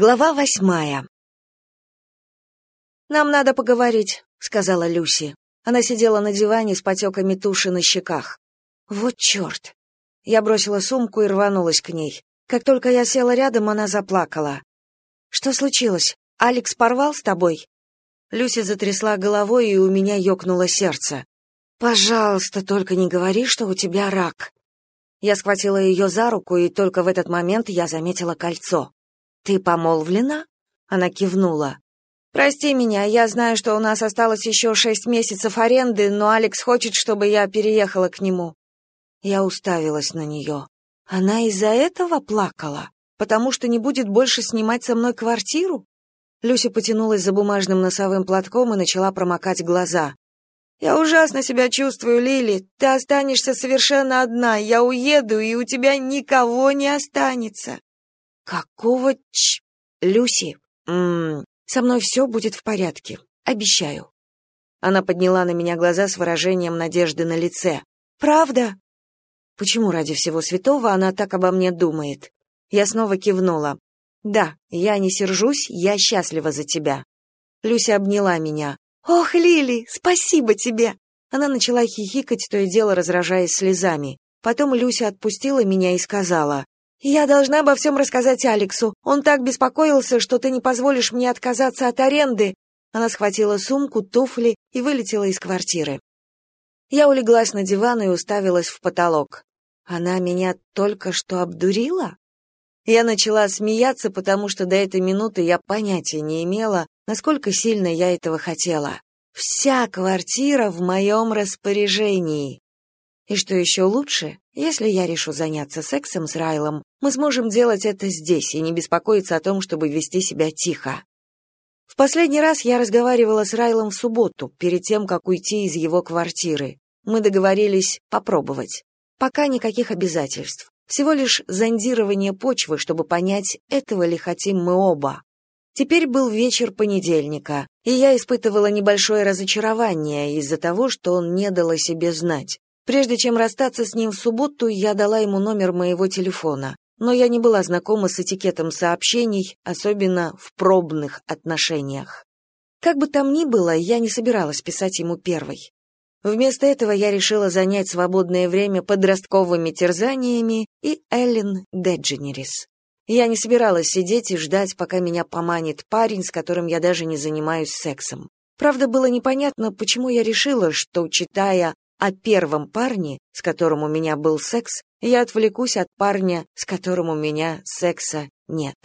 Глава восьмая. «Нам надо поговорить», — сказала Люси. Она сидела на диване с потеками туши на щеках. «Вот черт!» Я бросила сумку и рванулась к ней. Как только я села рядом, она заплакала. «Что случилось? Алекс порвал с тобой?» Люси затрясла головой, и у меня ёкнуло сердце. «Пожалуйста, только не говори, что у тебя рак». Я схватила ее за руку, и только в этот момент я заметила кольцо. «Ты помолвлена?» Она кивнула. «Прости меня, я знаю, что у нас осталось еще шесть месяцев аренды, но Алекс хочет, чтобы я переехала к нему». Я уставилась на нее. Она из-за этого плакала? Потому что не будет больше снимать со мной квартиру? Люся потянулась за бумажным носовым платком и начала промокать глаза. «Я ужасно себя чувствую, Лили. Ты останешься совершенно одна. Я уеду, и у тебя никого не останется». Какого ч... Люси, м -м, со мной все будет в порядке. Обещаю. Она подняла на меня глаза с выражением надежды на лице. Правда? Почему ради всего святого она так обо мне думает? Я снова кивнула. Да, я не сержусь, я счастлива за тебя. Люся обняла меня. Ох, Лили, спасибо тебе. Она начала хихикать, то и дело разражаясь слезами. Потом Люся отпустила меня и сказала: «Я должна обо всем рассказать Алексу. Он так беспокоился, что ты не позволишь мне отказаться от аренды». Она схватила сумку, туфли и вылетела из квартиры. Я улеглась на диван и уставилась в потолок. Она меня только что обдурила? Я начала смеяться, потому что до этой минуты я понятия не имела, насколько сильно я этого хотела. Вся квартира в моем распоряжении. И что еще лучше, если я решу заняться сексом с Райлом, мы сможем делать это здесь и не беспокоиться о том, чтобы вести себя тихо. В последний раз я разговаривала с Райлом в субботу, перед тем, как уйти из его квартиры. Мы договорились попробовать. Пока никаких обязательств. Всего лишь зондирование почвы, чтобы понять, этого ли хотим мы оба. Теперь был вечер понедельника, и я испытывала небольшое разочарование из-за того, что он не дал о себе знать. Прежде чем расстаться с ним в субботу, я дала ему номер моего телефона, но я не была знакома с этикетом сообщений, особенно в пробных отношениях. Как бы там ни было, я не собиралась писать ему первой. Вместо этого я решила занять свободное время подростковыми терзаниями и Эллен Дедженерис. Я не собиралась сидеть и ждать, пока меня поманит парень, с которым я даже не занимаюсь сексом. Правда, было непонятно, почему я решила, что, читая о первом парне, с которым у меня был секс, я отвлекусь от парня, с которым у меня секса нет.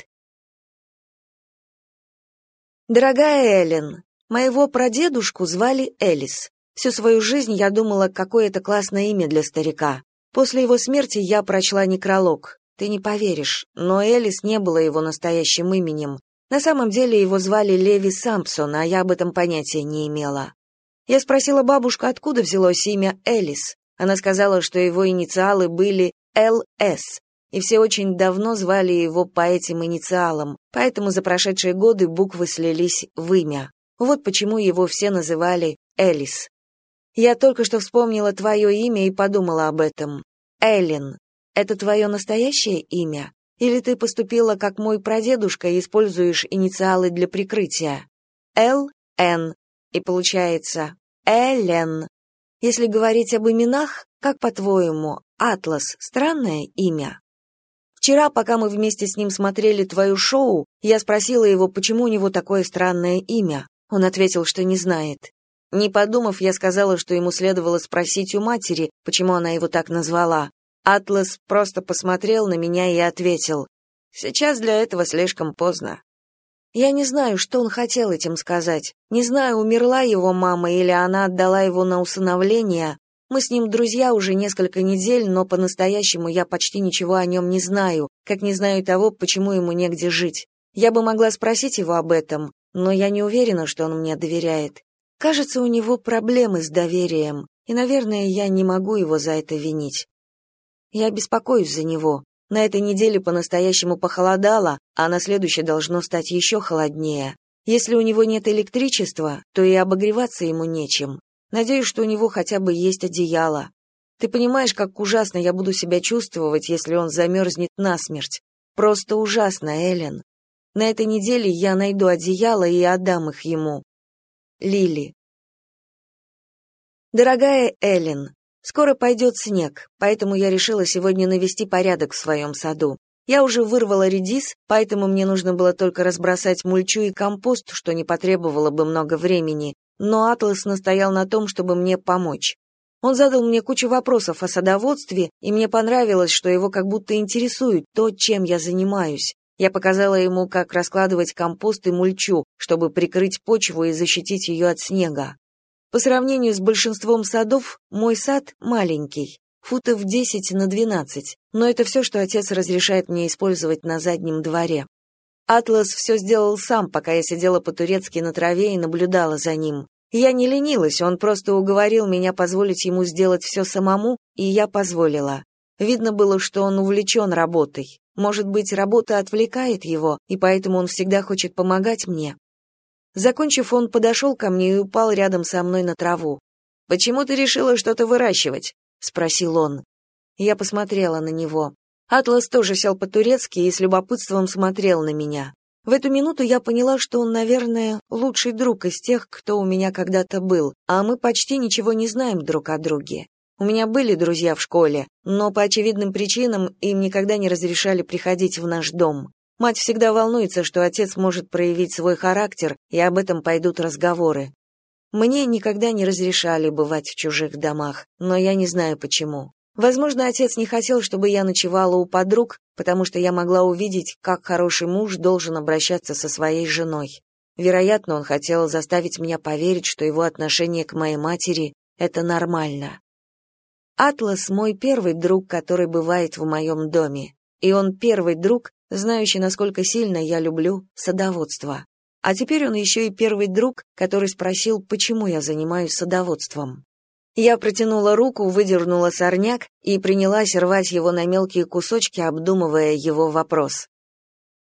Дорогая Эллен, моего прадедушку звали Элис. Всю свою жизнь я думала, какое это классное имя для старика. После его смерти я прочла некролог. Ты не поверишь, но Элис не было его настоящим именем. На самом деле его звали Леви Сампсон, а я об этом понятия не имела. Я спросила бабушку, откуда взялось имя Элис. Она сказала, что его инициалы были ЛС, и все очень давно звали его по этим инициалам, поэтому за прошедшие годы буквы слились в имя. Вот почему его все называли Элис. Я только что вспомнила твое имя и подумала об этом. Эллен. Это твое настоящее имя? Или ты поступила как мой прадедушка и используешь инициалы для прикрытия? Л, Н, и получается Эллен. Если говорить об именах, как по-твоему, Атлас странное имя? Вчера, пока мы вместе с ним смотрели твое шоу, я спросила его, почему у него такое странное имя. Он ответил, что не знает. Не подумав, я сказала, что ему следовало спросить у матери, почему она его так назвала. Атлас просто посмотрел на меня и ответил: "Сейчас для этого слишком поздно". Я не знаю, что он хотел этим сказать. Не знаю, умерла его мама или она отдала его на усыновление. Мы с ним друзья уже несколько недель, но по-настоящему я почти ничего о нем не знаю, как не знаю того, почему ему негде жить. Я бы могла спросить его об этом, но я не уверена, что он мне доверяет. Кажется, у него проблемы с доверием, и, наверное, я не могу его за это винить. Я беспокоюсь за него. На этой неделе по-настоящему похолодало, а на следующей должно стать еще холоднее. Если у него нет электричества, то и обогреваться ему нечем. Надеюсь, что у него хотя бы есть одеяло. Ты понимаешь, как ужасно я буду себя чувствовать, если он замерзнет насмерть. Просто ужасно, Эллен. На этой неделе я найду одеяло и отдам их ему. Лили. Дорогая Эллен, скоро пойдет снег, поэтому я решила сегодня навести порядок в своем саду. Я уже вырвала редис, поэтому мне нужно было только разбросать мульчу и компост, что не потребовало бы много времени, но Атлас настоял на том, чтобы мне помочь. Он задал мне кучу вопросов о садоводстве, и мне понравилось, что его как будто интересует то, чем я занимаюсь. Я показала ему, как раскладывать компост и мульчу, чтобы прикрыть почву и защитить ее от снега. По сравнению с большинством садов, мой сад маленький, футов 10 на 12, но это все, что отец разрешает мне использовать на заднем дворе. Атлас все сделал сам, пока я сидела по-турецки на траве и наблюдала за ним. Я не ленилась, он просто уговорил меня позволить ему сделать все самому, и я позволила. Видно было, что он увлечен работой. Может быть, работа отвлекает его, и поэтому он всегда хочет помогать мне. Закончив, он подошел ко мне и упал рядом со мной на траву. «Почему ты решила что-то выращивать?» — спросил он. Я посмотрела на него. Атлас тоже сел по-турецки и с любопытством смотрел на меня. В эту минуту я поняла, что он, наверное, лучший друг из тех, кто у меня когда-то был, а мы почти ничего не знаем друг о друге. У меня были друзья в школе, но по очевидным причинам им никогда не разрешали приходить в наш дом. Мать всегда волнуется, что отец может проявить свой характер, и об этом пойдут разговоры. Мне никогда не разрешали бывать в чужих домах, но я не знаю почему. Возможно, отец не хотел, чтобы я ночевала у подруг, потому что я могла увидеть, как хороший муж должен обращаться со своей женой. Вероятно, он хотел заставить меня поверить, что его отношение к моей матери — это нормально. Атлас — мой первый друг, который бывает в моем доме. И он первый друг, знающий, насколько сильно я люблю садоводство. А теперь он еще и первый друг, который спросил, почему я занимаюсь садоводством. Я протянула руку, выдернула сорняк и принялась рвать его на мелкие кусочки, обдумывая его вопрос.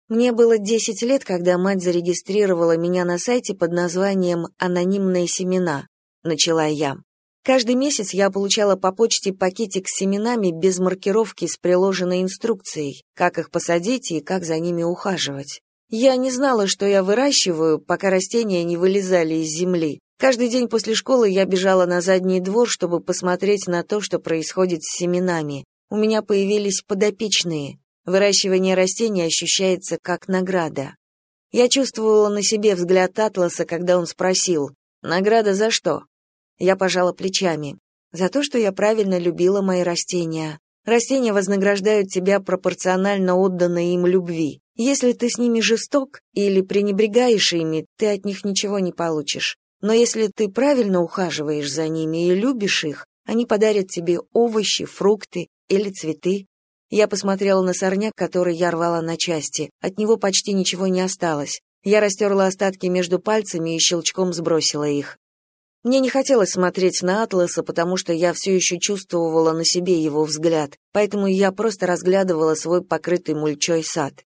Мне было 10 лет, когда мать зарегистрировала меня на сайте под названием «Анонимные семена», — начала я. Каждый месяц я получала по почте пакетик с семенами без маркировки с приложенной инструкцией, как их посадить и как за ними ухаживать. Я не знала, что я выращиваю, пока растения не вылезали из земли. Каждый день после школы я бежала на задний двор, чтобы посмотреть на то, что происходит с семенами. У меня появились подопечные. Выращивание растений ощущается как награда. Я чувствовала на себе взгляд Атласа, когда он спросил «Награда за что?». Я пожала плечами. За то, что я правильно любила мои растения. Растения вознаграждают тебя пропорционально отданной им любви. Если ты с ними жесток или пренебрегаешь ими, ты от них ничего не получишь. Но если ты правильно ухаживаешь за ними и любишь их, они подарят тебе овощи, фрукты или цветы. Я посмотрела на сорняк, который я рвала на части. От него почти ничего не осталось. Я растерла остатки между пальцами и щелчком сбросила их. Мне не хотелось смотреть на Атласа, потому что я все еще чувствовала на себе его взгляд, поэтому я просто разглядывала свой покрытый мульчой сад.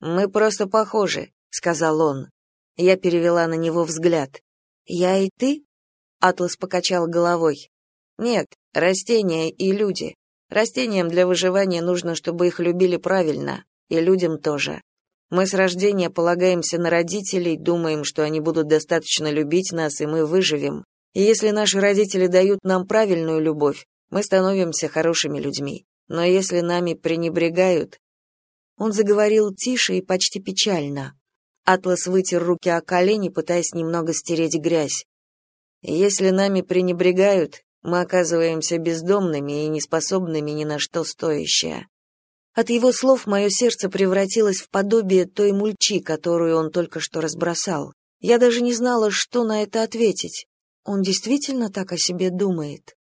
«Мы просто похожи», — сказал он. Я перевела на него взгляд. «Я и ты?» Атлас покачал головой. «Нет, растения и люди. Растениям для выживания нужно, чтобы их любили правильно, и людям тоже. Мы с рождения полагаемся на родителей, думаем, что они будут достаточно любить нас, и мы выживем. И если наши родители дают нам правильную любовь, мы становимся хорошими людьми. Но если нами пренебрегают... Он заговорил тише и почти печально. Атлас вытер руки о колени, пытаясь немного стереть грязь. Если нами пренебрегают, мы оказываемся бездомными и неспособными ни на что стоящее. От его слов мое сердце превратилось в подобие той мульчи, которую он только что разбросал. Я даже не знала, что на это ответить. Он действительно так о себе думает.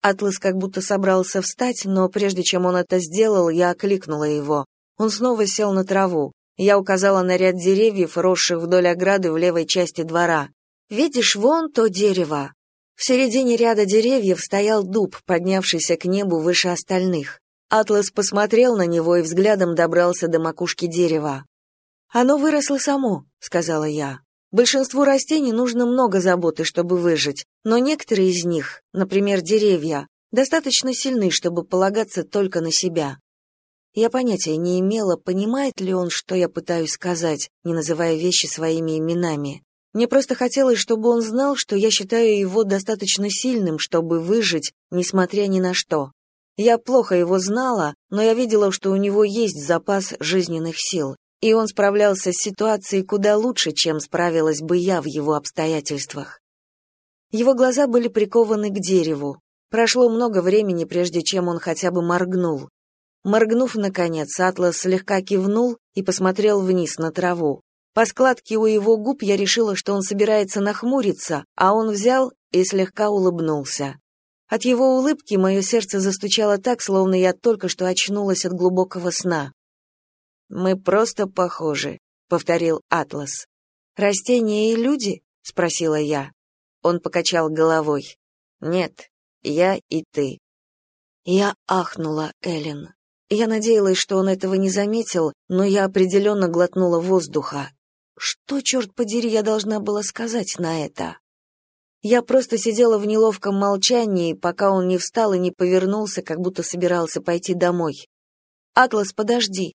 Атлас как будто собрался встать, но прежде чем он это сделал, я окликнула его. Он снова сел на траву. Я указала на ряд деревьев, росших вдоль ограды в левой части двора. «Видишь, вон то дерево». В середине ряда деревьев стоял дуб, поднявшийся к небу выше остальных. Атлас посмотрел на него и взглядом добрался до макушки дерева. «Оно выросло само», — сказала я. «Большинству растений нужно много заботы, чтобы выжить, но некоторые из них, например, деревья, достаточно сильны, чтобы полагаться только на себя». Я понятия не имела, понимает ли он, что я пытаюсь сказать, не называя вещи своими именами. Мне просто хотелось, чтобы он знал, что я считаю его достаточно сильным, чтобы выжить, несмотря ни на что. Я плохо его знала, но я видела, что у него есть запас жизненных сил, и он справлялся с ситуацией куда лучше, чем справилась бы я в его обстоятельствах. Его глаза были прикованы к дереву. Прошло много времени, прежде чем он хотя бы моргнул. Моргнув, наконец, Атлас слегка кивнул и посмотрел вниз на траву. По складке у его губ я решила, что он собирается нахмуриться, а он взял и слегка улыбнулся. От его улыбки мое сердце застучало так, словно я только что очнулась от глубокого сна. «Мы просто похожи», — повторил Атлас. «Растения и люди?» — спросила я. Он покачал головой. «Нет, я и ты». Я ахнула, Эллен. Я надеялась, что он этого не заметил, но я определенно глотнула воздуха. Что, черт подери, я должна была сказать на это? Я просто сидела в неловком молчании, пока он не встал и не повернулся, как будто собирался пойти домой. «Атлас, подожди!»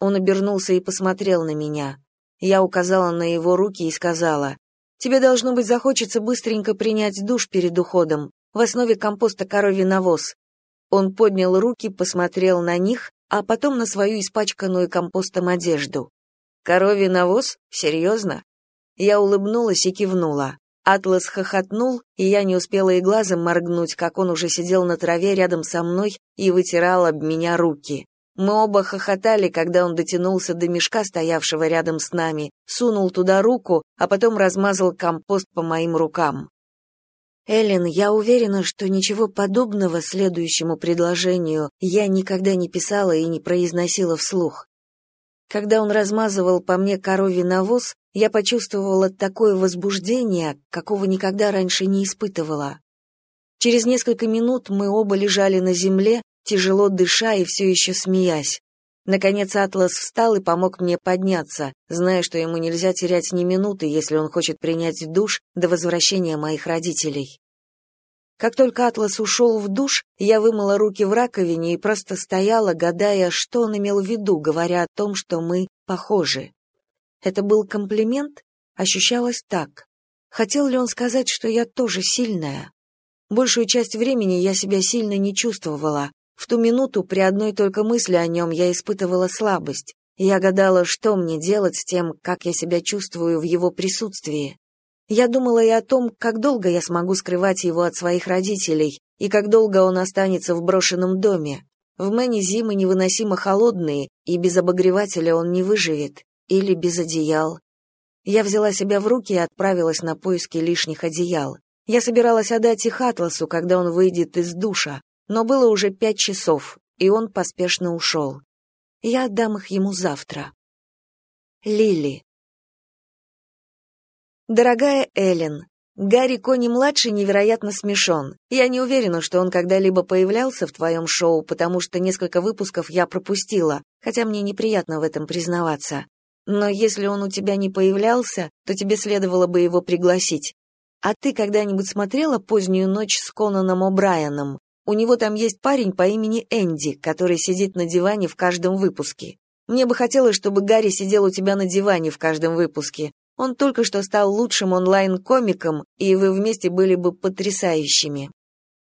Он обернулся и посмотрел на меня. Я указала на его руки и сказала, «Тебе, должно быть, захочется быстренько принять душ перед уходом. В основе компоста коровий навоз». Он поднял руки, посмотрел на них, а потом на свою испачканную компостом одежду. Коровий навоз? Серьезно?» Я улыбнулась и кивнула. Атлас хохотнул, и я не успела и глазом моргнуть, как он уже сидел на траве рядом со мной и вытирал об меня руки. Мы оба хохотали, когда он дотянулся до мешка, стоявшего рядом с нами, сунул туда руку, а потом размазал компост по моим рукам. Эллен, я уверена, что ничего подобного следующему предложению я никогда не писала и не произносила вслух. Когда он размазывал по мне коровий навоз, я почувствовала такое возбуждение, какого никогда раньше не испытывала. Через несколько минут мы оба лежали на земле, тяжело дыша и все еще смеясь. Наконец Атлас встал и помог мне подняться, зная, что ему нельзя терять ни минуты, если он хочет принять душ до возвращения моих родителей. Как только Атлас ушел в душ, я вымыла руки в раковине и просто стояла, гадая, что он имел в виду, говоря о том, что мы похожи. Это был комплимент? Ощущалось так. Хотел ли он сказать, что я тоже сильная? Большую часть времени я себя сильно не чувствовала. В ту минуту при одной только мысли о нем я испытывала слабость. Я гадала, что мне делать с тем, как я себя чувствую в его присутствии. Я думала и о том, как долго я смогу скрывать его от своих родителей, и как долго он останется в брошенном доме. В Мэне зимы невыносимо холодные, и без обогревателя он не выживет, или без одеял. Я взяла себя в руки и отправилась на поиски лишних одеял. Я собиралась отдать их Атласу, когда он выйдет из душа, но было уже пять часов, и он поспешно ушел. Я отдам их ему завтра. Лили. Дорогая Эллен, Гарри Кони-младший невероятно смешон. Я не уверена, что он когда-либо появлялся в твоем шоу, потому что несколько выпусков я пропустила, хотя мне неприятно в этом признаваться. Но если он у тебя не появлялся, то тебе следовало бы его пригласить. А ты когда-нибудь смотрела «Позднюю ночь» с Конаном О'Брайеном? У него там есть парень по имени Энди, который сидит на диване в каждом выпуске. Мне бы хотелось, чтобы Гарри сидел у тебя на диване в каждом выпуске, он только что стал лучшим онлайн-комиком, и вы вместе были бы потрясающими.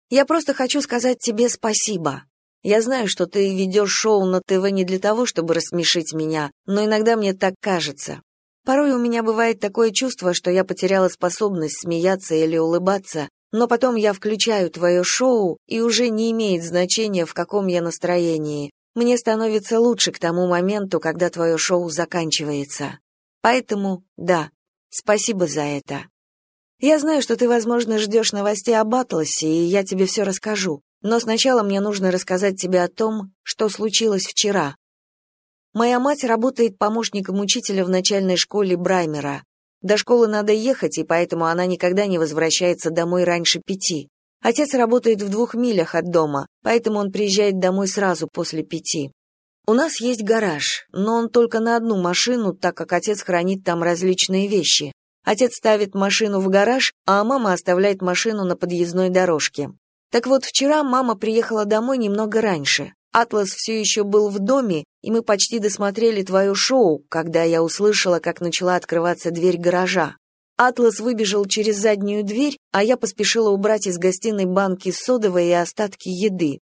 Я просто хочу сказать тебе спасибо. Я знаю, что ты ведешь шоу на ТВ не для того, чтобы рассмешить меня, но иногда мне так кажется. Порой у меня бывает такое чувство, что я потеряла способность смеяться или улыбаться, но потом я включаю твое шоу, и уже не имеет значения, в каком я настроении. Мне становится лучше к тому моменту, когда твое шоу заканчивается. Поэтому, да, спасибо за это. Я знаю, что ты, возможно, ждешь новостей об Атласе, и я тебе все расскажу. Но сначала мне нужно рассказать тебе о том, что случилось вчера. Моя мать работает помощником учителя в начальной школе Браймера. До школы надо ехать, и поэтому она никогда не возвращается домой раньше пяти. Отец работает в двух милях от дома, поэтому он приезжает домой сразу после пяти. У нас есть гараж, но он только на одну машину, так как отец хранит там различные вещи. Отец ставит машину в гараж, а мама оставляет машину на подъездной дорожке. Так вот, вчера мама приехала домой немного раньше. Атлас все еще был в доме, и мы почти досмотрели твое шоу, когда я услышала, как начала открываться дверь гаража. Атлас выбежал через заднюю дверь, а я поспешила убрать из гостиной банки содовой и остатки еды.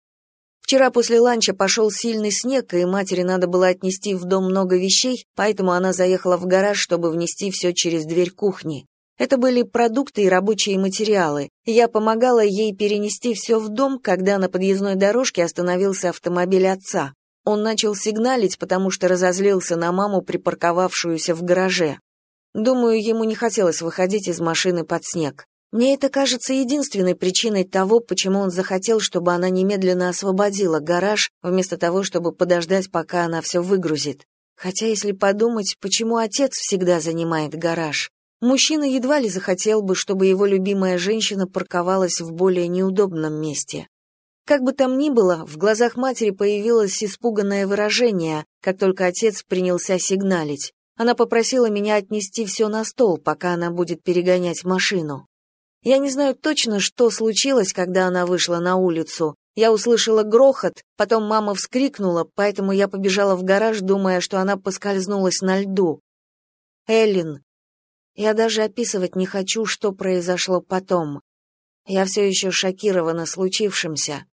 Вчера после ланча пошел сильный снег, и матери надо было отнести в дом много вещей, поэтому она заехала в гараж, чтобы внести все через дверь кухни. Это были продукты и рабочие материалы. Я помогала ей перенести все в дом, когда на подъездной дорожке остановился автомобиль отца. Он начал сигналить, потому что разозлился на маму, припарковавшуюся в гараже. Думаю, ему не хотелось выходить из машины под снег. Мне это кажется единственной причиной того, почему он захотел, чтобы она немедленно освободила гараж, вместо того, чтобы подождать, пока она все выгрузит. Хотя, если подумать, почему отец всегда занимает гараж? Мужчина едва ли захотел бы, чтобы его любимая женщина парковалась в более неудобном месте. Как бы там ни было, в глазах матери появилось испуганное выражение, как только отец принялся сигналить. Она попросила меня отнести все на стол, пока она будет перегонять машину. Я не знаю точно, что случилось, когда она вышла на улицу. Я услышала грохот, потом мама вскрикнула, поэтому я побежала в гараж, думая, что она поскользнулась на льду. Эллин. Я даже описывать не хочу, что произошло потом. Я все еще шокирована случившимся.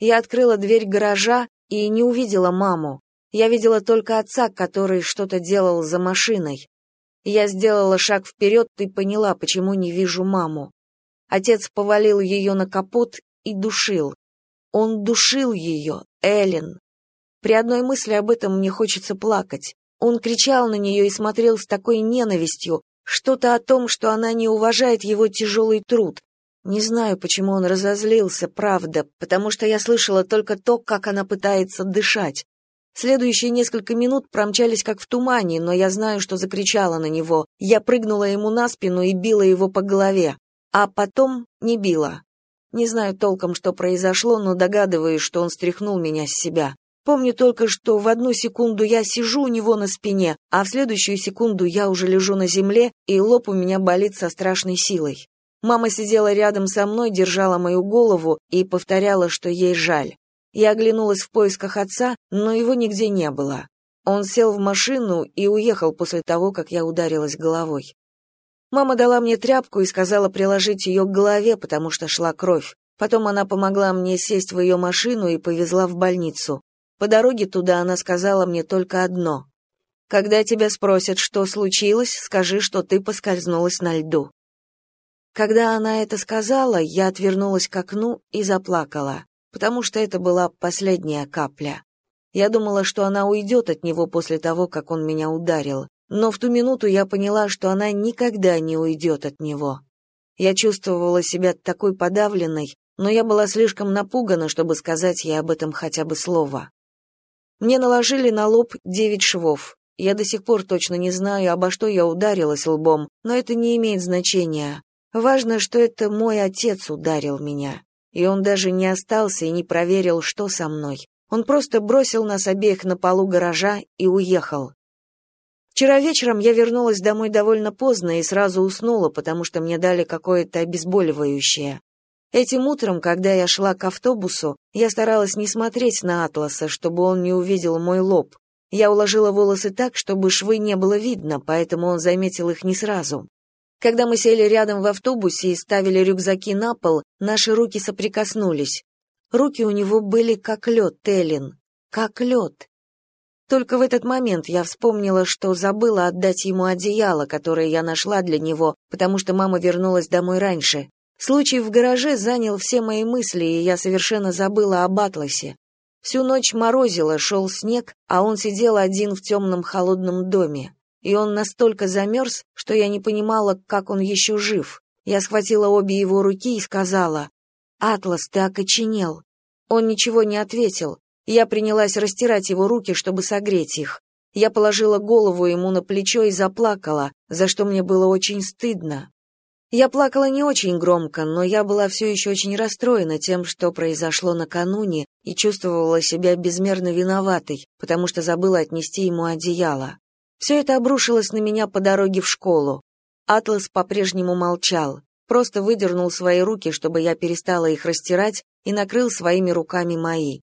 Я открыла дверь гаража и не увидела маму. Я видела только отца, который что-то делал за машиной. Я сделала шаг вперед и поняла, почему не вижу маму. Отец повалил ее на капот и душил. Он душил ее, Эллен. При одной мысли об этом мне хочется плакать. Он кричал на нее и смотрел с такой ненавистью, что-то о том, что она не уважает его тяжелый труд. Не знаю, почему он разозлился, правда, потому что я слышала только то, как она пытается дышать. Следующие несколько минут промчались как в тумане, но я знаю, что закричала на него. Я прыгнула ему на спину и била его по голове. А потом не била. Не знаю толком, что произошло, но догадываюсь, что он стряхнул меня с себя. Помню только, что в одну секунду я сижу у него на спине, а в следующую секунду я уже лежу на земле, и лоб у меня болит со страшной силой. Мама сидела рядом со мной, держала мою голову и повторяла, что ей жаль. Я оглянулась в поисках отца, но его нигде не было. Он сел в машину и уехал после того, как я ударилась головой. Мама дала мне тряпку и сказала приложить ее к голове, потому что шла кровь. Потом она помогла мне сесть в ее машину и повезла в больницу. По дороге туда она сказала мне только одно. «Когда тебя спросят, что случилось, скажи, что ты поскользнулась на льду». Когда она это сказала, я отвернулась к окну и заплакала потому что это была последняя капля. Я думала, что она уйдет от него после того, как он меня ударил, но в ту минуту я поняла, что она никогда не уйдет от него. Я чувствовала себя такой подавленной, но я была слишком напугана, чтобы сказать ей об этом хотя бы слово. Мне наложили на лоб девять швов. Я до сих пор точно не знаю, обо что я ударилась лбом, но это не имеет значения. Важно, что это мой отец ударил меня и он даже не остался и не проверил, что со мной. Он просто бросил нас обеих на полу гаража и уехал. Вчера вечером я вернулась домой довольно поздно и сразу уснула, потому что мне дали какое-то обезболивающее. Этим утром, когда я шла к автобусу, я старалась не смотреть на Атласа, чтобы он не увидел мой лоб. Я уложила волосы так, чтобы швы не было видно, поэтому он заметил их не сразу. Когда мы сели рядом в автобусе и ставили рюкзаки на пол, наши руки соприкоснулись. Руки у него были как лед, Теллин, как лед. Только в этот момент я вспомнила, что забыла отдать ему одеяло, которое я нашла для него, потому что мама вернулась домой раньше. Случай в гараже занял все мои мысли, и я совершенно забыла об Атласе. Всю ночь морозило, шел снег, а он сидел один в темном холодном доме и он настолько замерз, что я не понимала, как он еще жив. Я схватила обе его руки и сказала, «Атлас, ты окоченел». Он ничего не ответил. Я принялась растирать его руки, чтобы согреть их. Я положила голову ему на плечо и заплакала, за что мне было очень стыдно. Я плакала не очень громко, но я была все еще очень расстроена тем, что произошло накануне, и чувствовала себя безмерно виноватой, потому что забыла отнести ему одеяло. Все это обрушилось на меня по дороге в школу. Атлас по-прежнему молчал, просто выдернул свои руки, чтобы я перестала их растирать, и накрыл своими руками мои.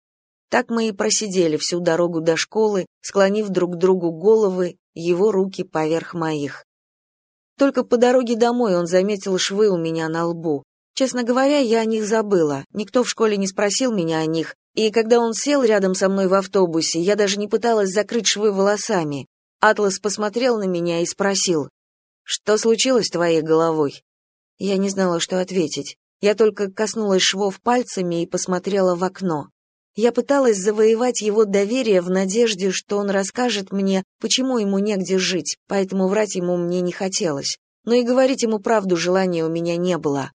Так мы и просидели всю дорогу до школы, склонив друг к другу головы, его руки поверх моих. Только по дороге домой он заметил швы у меня на лбу. Честно говоря, я о них забыла. Никто в школе не спросил меня о них, и когда он сел рядом со мной в автобусе, я даже не пыталась закрыть швы волосами. Атлас посмотрел на меня и спросил, «Что случилось с твоей головой?» Я не знала, что ответить. Я только коснулась швов пальцами и посмотрела в окно. Я пыталась завоевать его доверие в надежде, что он расскажет мне, почему ему негде жить, поэтому врать ему мне не хотелось. Но и говорить ему правду желания у меня не было.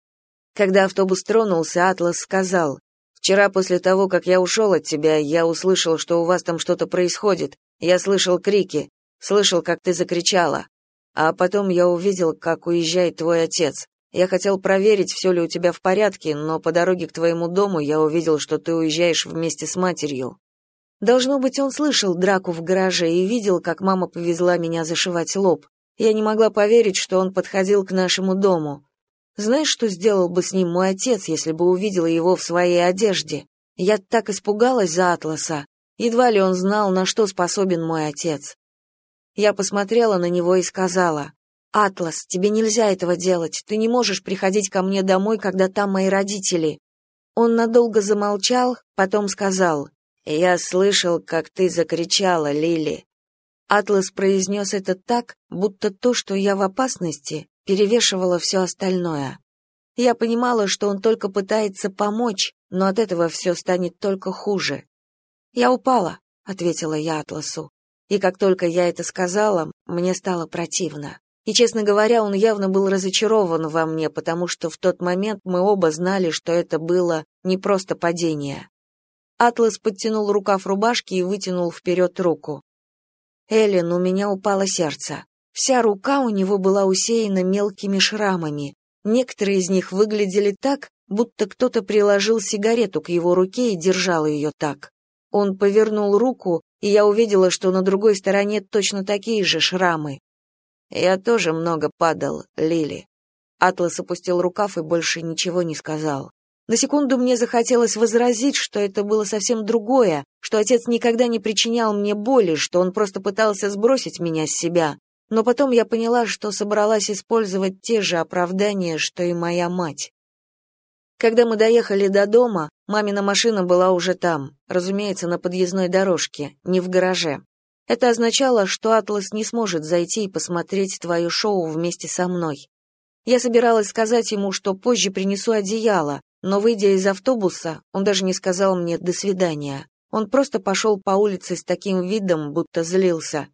Когда автобус тронулся, Атлас сказал, «Вчера после того, как я ушел от тебя, я услышал, что у вас там что-то происходит. Я слышал крики, слышал, как ты закричала. А потом я увидел, как уезжает твой отец. Я хотел проверить, все ли у тебя в порядке, но по дороге к твоему дому я увидел, что ты уезжаешь вместе с матерью. Должно быть, он слышал драку в гараже и видел, как мама повезла меня зашивать лоб. Я не могла поверить, что он подходил к нашему дому. Знаешь, что сделал бы с ним мой отец, если бы увидела его в своей одежде? Я так испугалась за Атласа. Едва ли он знал, на что способен мой отец. Я посмотрела на него и сказала, «Атлас, тебе нельзя этого делать. Ты не можешь приходить ко мне домой, когда там мои родители». Он надолго замолчал, потом сказал, «Я слышал, как ты закричала, Лили». Атлас произнес это так, будто то, что я в опасности, перевешивало все остальное. Я понимала, что он только пытается помочь, но от этого все станет только хуже. «Я упала», — ответила я Атласу. И как только я это сказала, мне стало противно. И, честно говоря, он явно был разочарован во мне, потому что в тот момент мы оба знали, что это было не просто падение. Атлас подтянул рукав рубашки и вытянул вперед руку. «Эллен, у меня упало сердце. Вся рука у него была усеяна мелкими шрамами. Некоторые из них выглядели так, будто кто-то приложил сигарету к его руке и держал ее так. Он повернул руку, и я увидела, что на другой стороне точно такие же шрамы. Я тоже много падал, Лили. Атлас опустил рукав и больше ничего не сказал. На секунду мне захотелось возразить, что это было совсем другое, что отец никогда не причинял мне боли, что он просто пытался сбросить меня с себя но потом я поняла, что собралась использовать те же оправдания, что и моя мать. Когда мы доехали до дома, мамина машина была уже там, разумеется, на подъездной дорожке, не в гараже. Это означало, что Атлас не сможет зайти и посмотреть твое шоу вместе со мной. Я собиралась сказать ему, что позже принесу одеяло, но, выйдя из автобуса, он даже не сказал мне «до свидания». Он просто пошел по улице с таким видом, будто злился.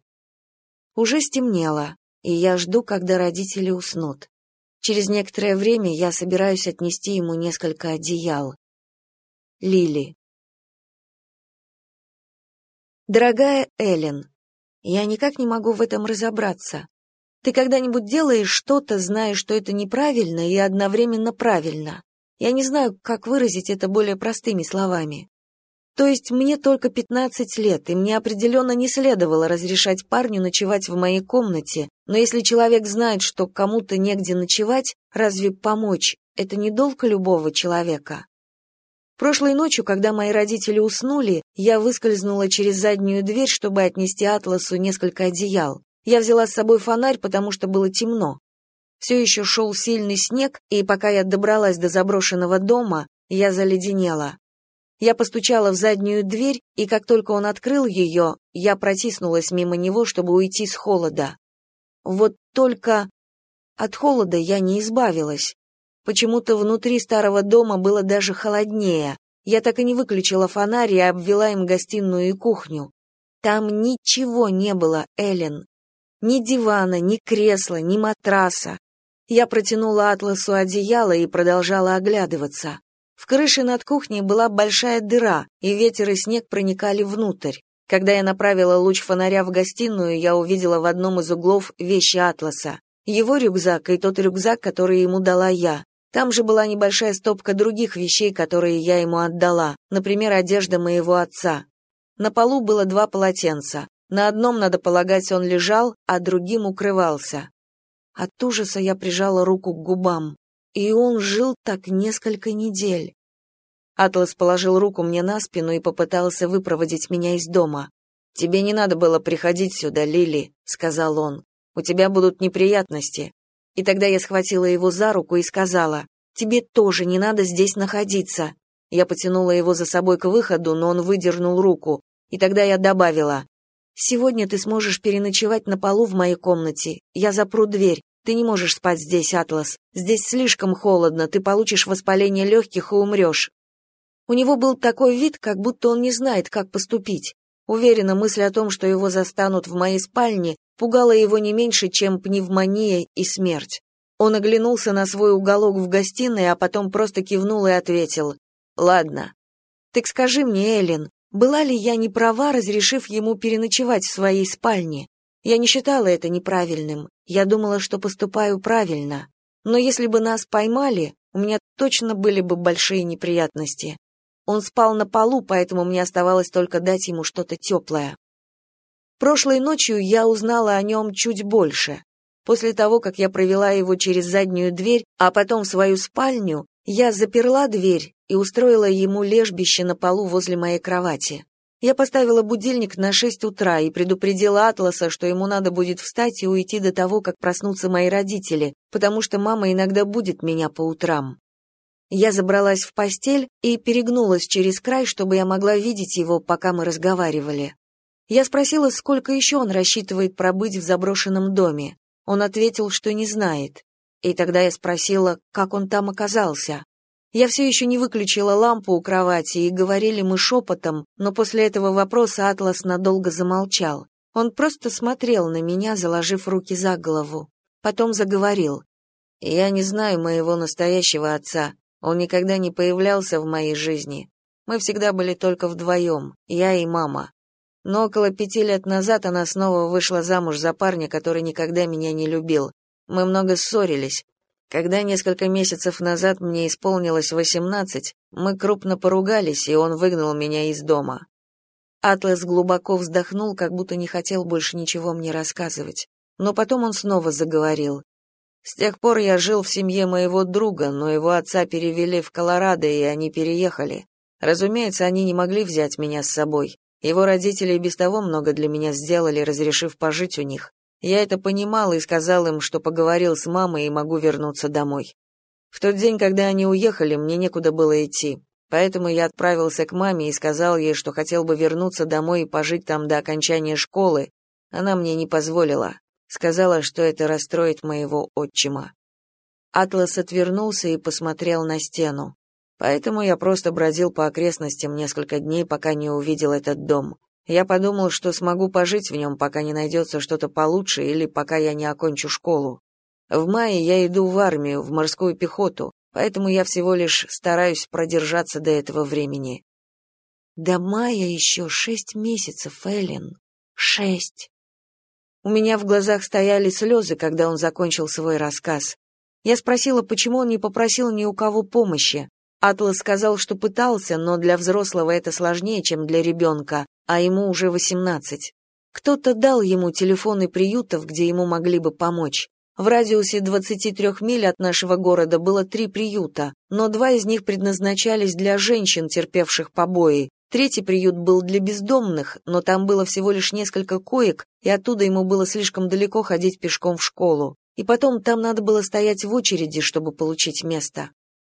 Уже стемнело, и я жду, когда родители уснут. Через некоторое время я собираюсь отнести ему несколько одеял. Лили. Дорогая Эллен, я никак не могу в этом разобраться. Ты когда-нибудь делаешь что-то, зная, что это неправильно и одновременно правильно? Я не знаю, как выразить это более простыми словами. То есть мне только 15 лет, и мне определенно не следовало разрешать парню ночевать в моей комнате, но если человек знает, что кому-то негде ночевать, разве помочь — это не долг любого человека? Прошлой ночью, когда мои родители уснули, я выскользнула через заднюю дверь, чтобы отнести Атласу несколько одеял. Я взяла с собой фонарь, потому что было темно. Все еще шел сильный снег, и пока я добралась до заброшенного дома, я заледенела. Я постучала в заднюю дверь, и как только он открыл ее, я протиснулась мимо него, чтобы уйти с холода. Вот только от холода я не избавилась. Почему-то внутри старого дома было даже холоднее. Я так и не выключила фонарь и обвела им гостиную и кухню. Там ничего не было, Эллен. Ни дивана, ни кресла, ни матраса. Я протянула Атласу одеяло и продолжала оглядываться. В крыше над кухней была большая дыра, и ветер и снег проникали внутрь. Когда я направила луч фонаря в гостиную, я увидела в одном из углов вещи Атласа. Его рюкзак и тот рюкзак, который ему дала я. Там же была небольшая стопка других вещей, которые я ему отдала, например, одежда моего отца. На полу было два полотенца. На одном, надо полагать, он лежал, а другим укрывался. От ужаса я прижала руку к губам. И он жил так несколько недель. Атлас положил руку мне на спину и попытался выпроводить меня из дома. «Тебе не надо было приходить сюда, Лили», — сказал он. «У тебя будут неприятности». И тогда я схватила его за руку и сказала, «Тебе тоже не надо здесь находиться». Я потянула его за собой к выходу, но он выдернул руку. И тогда я добавила, «Сегодня ты сможешь переночевать на полу в моей комнате. Я запру дверь. Ты не можешь спать здесь, Атлас. Здесь слишком холодно, ты получишь воспаление легких и умрешь». У него был такой вид, как будто он не знает, как поступить. Уверена, мысль о том, что его застанут в моей спальне, пугала его не меньше, чем пневмония и смерть. Он оглянулся на свой уголок в гостиной, а потом просто кивнул и ответил «Ладно». «Так скажи мне, Эллен, была ли я не права, разрешив ему переночевать в своей спальне? Я не считала это неправильным. Я думала, что поступаю правильно. Но если бы нас поймали, у меня точно были бы большие неприятности. Он спал на полу, поэтому мне оставалось только дать ему что-то теплое. Прошлой ночью я узнала о нем чуть больше. После того, как я провела его через заднюю дверь, а потом в свою спальню, я заперла дверь и устроила ему лежбище на полу возле моей кровати. Я поставила будильник на шесть утра и предупредила Атласа, что ему надо будет встать и уйти до того, как проснутся мои родители, потому что мама иногда будет меня по утрам. Я забралась в постель и перегнулась через край, чтобы я могла видеть его, пока мы разговаривали. Я спросила, сколько еще он рассчитывает пробыть в заброшенном доме. Он ответил, что не знает. И тогда я спросила, как он там оказался. Я все еще не выключила лампу у кровати, и говорили мы шепотом, но после этого вопроса Атлас надолго замолчал. Он просто смотрел на меня, заложив руки за голову. Потом заговорил. «Я не знаю моего настоящего отца, он никогда не появлялся в моей жизни. Мы всегда были только вдвоем, я и мама. Но около пяти лет назад она снова вышла замуж за парня, который никогда меня не любил. Мы много ссорились. Когда несколько месяцев назад мне исполнилось восемнадцать, мы крупно поругались, и он выгнал меня из дома. Атлас глубоко вздохнул, как будто не хотел больше ничего мне рассказывать. Но потом он снова заговорил. С тех пор я жил в семье моего друга, но его отца перевели в Колорадо, и они переехали. Разумеется, они не могли взять меня с собой. Его родители и без того много для меня сделали, разрешив пожить у них. Я это понимал и сказал им, что поговорил с мамой и могу вернуться домой. В тот день, когда они уехали, мне некуда было идти. Поэтому я отправился к маме и сказал ей, что хотел бы вернуться домой и пожить там до окончания школы. Она мне не позволила. Сказала, что это расстроит моего отчима. Атлас отвернулся и посмотрел на стену. Поэтому я просто бродил по окрестностям несколько дней, пока не увидел этот дом. Я подумал, что смогу пожить в нем, пока не найдется что-то получше или пока я не окончу школу. В мае я иду в армию, в морскую пехоту, поэтому я всего лишь стараюсь продержаться до этого времени. До мая еще шесть месяцев, Эллен. Шесть. У меня в глазах стояли слезы, когда он закончил свой рассказ. Я спросила, почему он не попросил ни у кого помощи. Атлас сказал, что пытался, но для взрослого это сложнее, чем для ребенка, а ему уже восемнадцать. Кто-то дал ему телефоны приютов, где ему могли бы помочь. В радиусе 23 миль от нашего города было три приюта, но два из них предназначались для женщин, терпевших побои, Третий приют был для бездомных, но там было всего лишь несколько коек, и оттуда ему было слишком далеко ходить пешком в школу. И потом там надо было стоять в очереди, чтобы получить место.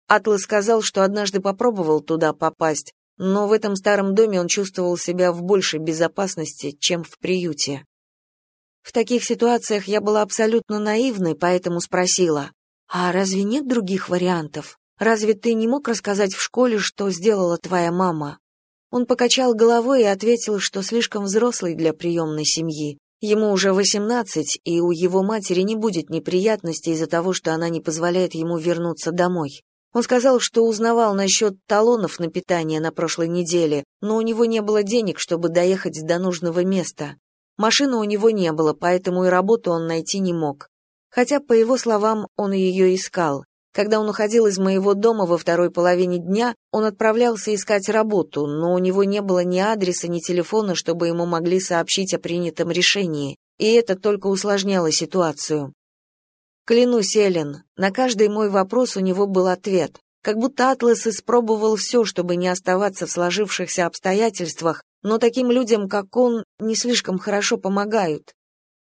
Атлас сказал, что однажды попробовал туда попасть, но в этом старом доме он чувствовал себя в большей безопасности, чем в приюте. В таких ситуациях я была абсолютно наивной, поэтому спросила, «А разве нет других вариантов? Разве ты не мог рассказать в школе, что сделала твоя мама?» Он покачал головой и ответил, что слишком взрослый для приемной семьи. Ему уже восемнадцать, и у его матери не будет неприятностей из-за того, что она не позволяет ему вернуться домой. Он сказал, что узнавал насчет талонов на питание на прошлой неделе, но у него не было денег, чтобы доехать до нужного места. Машины у него не было, поэтому и работу он найти не мог. Хотя, по его словам, он ее искал. Когда он уходил из моего дома во второй половине дня, он отправлялся искать работу, но у него не было ни адреса, ни телефона, чтобы ему могли сообщить о принятом решении, и это только усложняло ситуацию. Клянусь, Эллен, на каждый мой вопрос у него был ответ. Как будто Атлас испробовал все, чтобы не оставаться в сложившихся обстоятельствах, но таким людям, как он, не слишком хорошо помогают.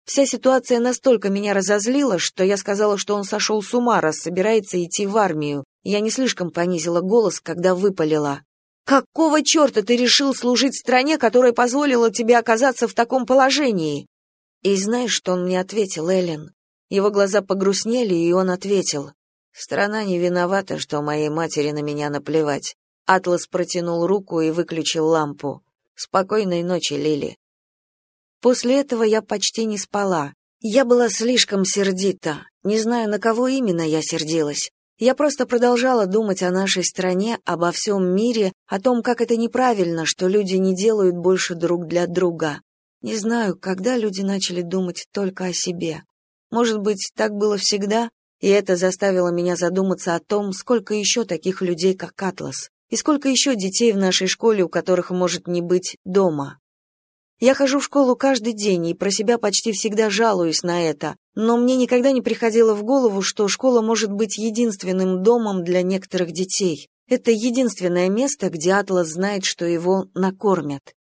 Вся ситуация настолько меня разозлила, что я сказала, что он сошел с ума, раз собирается идти в армию. Я не слишком понизила голос, когда выпалила. «Какого черта ты решил служить стране, которая позволила тебе оказаться в таком положении?» И знаешь, что он мне ответил, Эллен? Его глаза погрустнели, и он ответил. «Страна не виновата, что моей матери на меня наплевать». Атлас протянул руку и выключил лампу. «Спокойной ночи, Лили». После этого я почти не спала. Я была слишком сердита. Не знаю, на кого именно я сердилась. Я просто продолжала думать о нашей стране, обо всем мире, о том, как это неправильно, что люди не делают больше друг для друга. Не знаю, когда люди начали думать только о себе. Может быть, так было всегда, и это заставило меня задуматься о том, сколько еще таких людей, как Атлас, и сколько еще детей в нашей школе, у которых может не быть дома. Я хожу в школу каждый день и про себя почти всегда жалуюсь на это, но мне никогда не приходило в голову, что школа может быть единственным домом для некоторых детей. Это единственное место, где Атлас знает, что его накормят.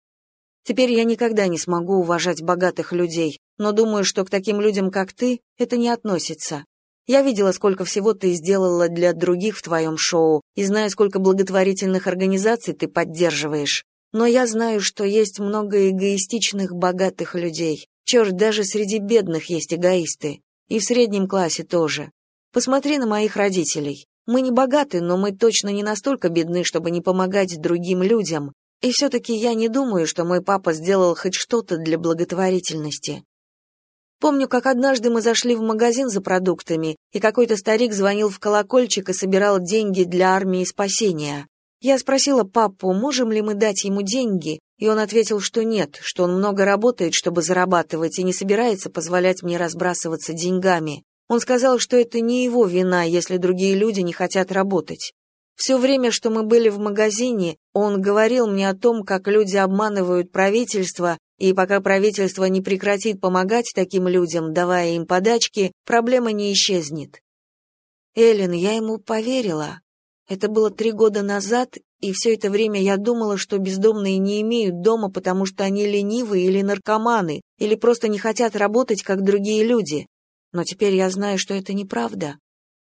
Теперь я никогда не смогу уважать богатых людей, но думаю, что к таким людям, как ты, это не относится. Я видела, сколько всего ты сделала для других в твоем шоу, и знаю, сколько благотворительных организаций ты поддерживаешь. Но я знаю, что есть много эгоистичных, богатых людей. Черт, даже среди бедных есть эгоисты. И в среднем классе тоже. Посмотри на моих родителей. Мы не богаты, но мы точно не настолько бедны, чтобы не помогать другим людям. И все-таки я не думаю, что мой папа сделал хоть что-то для благотворительности. Помню, как однажды мы зашли в магазин за продуктами, и какой-то старик звонил в колокольчик и собирал деньги для армии спасения. Я спросила папу, можем ли мы дать ему деньги, и он ответил, что нет, что он много работает, чтобы зарабатывать, и не собирается позволять мне разбрасываться деньгами. Он сказал, что это не его вина, если другие люди не хотят работать. Все время, что мы были в магазине, он говорил мне о том, как люди обманывают правительство, и пока правительство не прекратит помогать таким людям, давая им подачки, проблема не исчезнет. Эллен, я ему поверила. Это было три года назад, и все это время я думала, что бездомные не имеют дома, потому что они ленивые или наркоманы, или просто не хотят работать, как другие люди. Но теперь я знаю, что это неправда.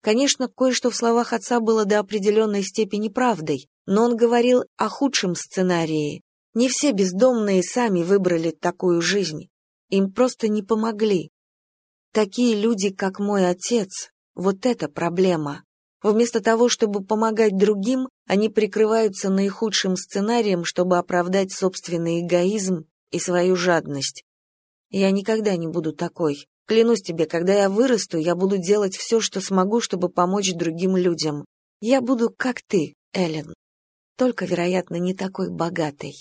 Конечно, кое-что в словах отца было до определенной степени правдой, но он говорил о худшем сценарии. Не все бездомные сами выбрали такую жизнь. Им просто не помогли. Такие люди, как мой отец, вот это проблема. Вместо того, чтобы помогать другим, они прикрываются наихудшим сценарием, чтобы оправдать собственный эгоизм и свою жадность. Я никогда не буду такой. Клянусь тебе, когда я вырасту, я буду делать все, что смогу, чтобы помочь другим людям. Я буду как ты, Эллен. Только, вероятно, не такой богатой.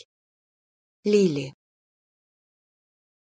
Лили.